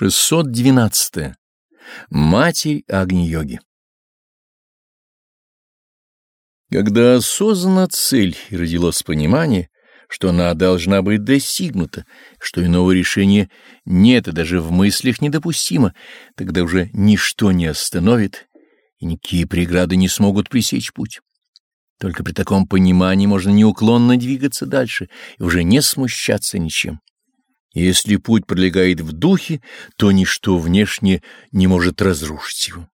612. Матерь Агни-йоги Когда осознана цель и родилось понимание, что она должна быть достигнута, что иного решения нет и даже в мыслях недопустимо, тогда уже ничто не остановит, и никакие преграды не смогут пресечь путь. Только при таком понимании можно неуклонно двигаться дальше и уже не смущаться ничем. Если путь пролегает в духе, то ничто внешнее не может разрушить его.